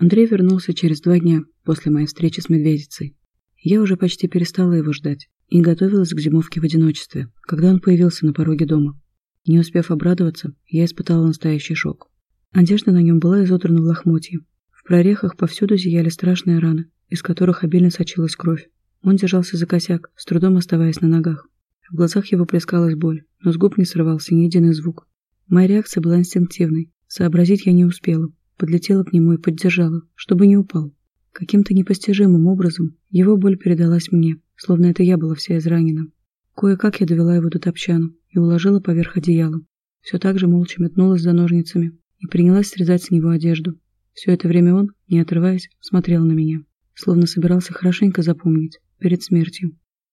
Андрей вернулся через два дня после моей встречи с медведицей. Я уже почти перестала его ждать и готовилась к зимовке в одиночестве, когда он появился на пороге дома. Не успев обрадоваться, я испытала настоящий шок. Одежда на нем была изодрана в лохмотье. В прорехах повсюду зияли страшные раны, из которых обильно сочилась кровь. Он держался за косяк, с трудом оставаясь на ногах. В глазах его плескалась боль, но с губ не срывался ни единый звук. Моя реакция была инстинктивной. Сообразить я не успела. Подлетела к нему и поддержала, чтобы не упал. Каким-то непостижимым образом его боль передалась мне, словно это я была вся изранена. Кое-как я довела его до топчану и уложила поверх одеяла. Все так же молча метнулась за ножницами и принялась срезать с него одежду. Все это время он, не отрываясь, смотрел на меня, словно собирался хорошенько запомнить перед смертью.